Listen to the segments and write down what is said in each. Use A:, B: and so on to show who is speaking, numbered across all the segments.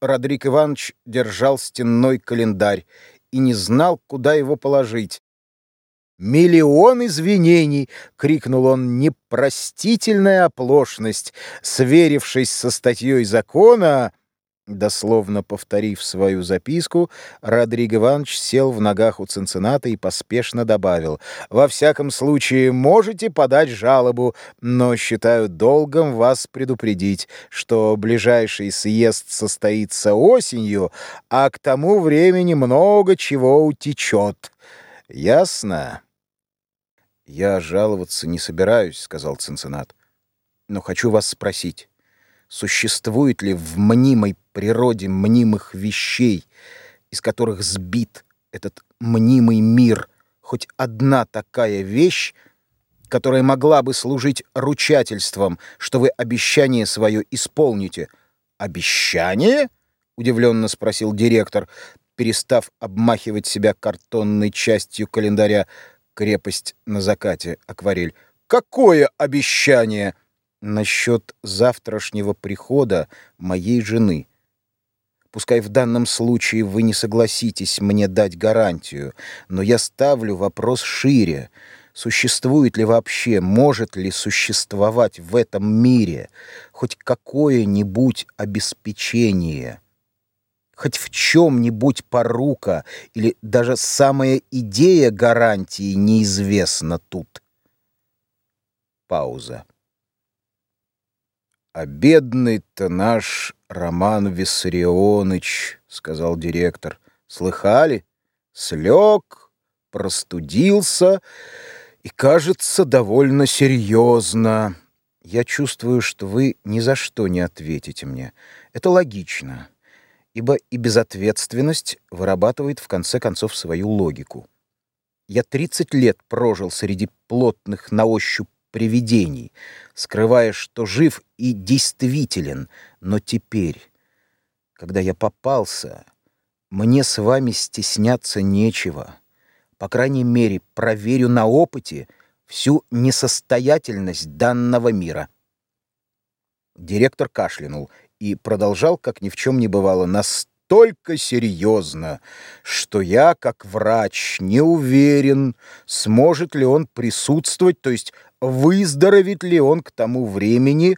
A: Родрик Иванович держал стенной календарь и не знал, куда его положить. «Миллион извинений!» — крикнул он. «Непростительная оплошность!» Сверившись со статьей закона, Дословно повторив свою записку, Родриго Иванович сел в ногах у Цинцината и поспешно добавил, «Во всяком случае, можете подать жалобу, но считаю долгом вас предупредить, что ближайший съезд состоится осенью, а к тому времени много чего утечет. Ясно?» «Я жаловаться не собираюсь», — сказал Цинцинат, «но хочу вас спросить» существует ли в мнимой природе мнимых вещей, из которых сбит этот мнимый мир, хоть одна такая вещь, которая могла бы служить ручательством, что вы обещание свое исполните. «Обещание?» — удивленно спросил директор, перестав обмахивать себя картонной частью календаря «Крепость на закате. Акварель». «Какое обещание?» Насчет завтрашнего прихода моей жены. Пускай в данном случае вы не согласитесь мне дать гарантию, но я ставлю вопрос шире. Существует ли вообще, может ли существовать в этом мире хоть какое-нибудь обеспечение? Хоть в чем-нибудь порука или даже самая идея гарантии неизвестна тут? Пауза. «А бедный-то наш Роман Виссарионыч», — сказал директор, — «слыхали? Слег, простудился и, кажется, довольно серьезно. Я чувствую, что вы ни за что не ответите мне. Это логично, ибо и безответственность вырабатывает в конце концов свою логику. Я 30 лет прожил среди плотных на ощупь привидений, скрывая, что жив и действителен. Но теперь, когда я попался, мне с вами стесняться нечего. По крайней мере, проверю на опыте всю несостоятельность данного мира. Директор кашлянул и продолжал, как ни в чем не бывало, настолько серьезно, что я, как врач, не уверен, сможет ли он присутствовать, то есть выздоровеет ли он к тому времени,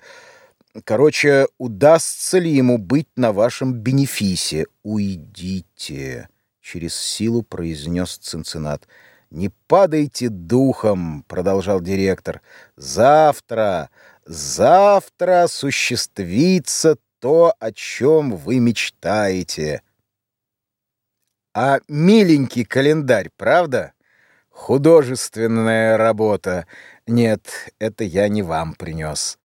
A: короче, удастся ли ему быть на вашем бенефисе. «Уйдите», — через силу произнес Цинциннат. «Не падайте духом», — продолжал директор. «Завтра, завтра осуществится то, о чем вы мечтаете». А миленький календарь, правда? Художественная работа. Нет, это я не вам принес.